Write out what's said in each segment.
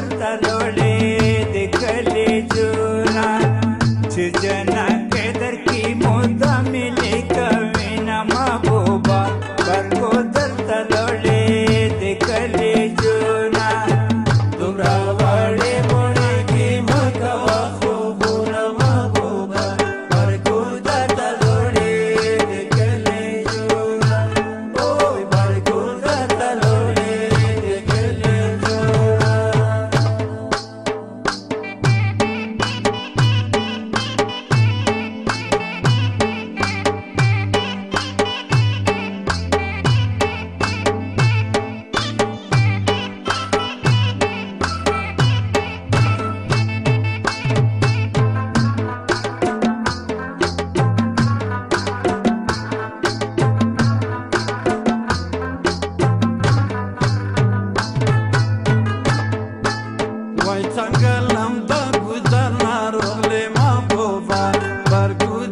despertar.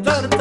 Dr.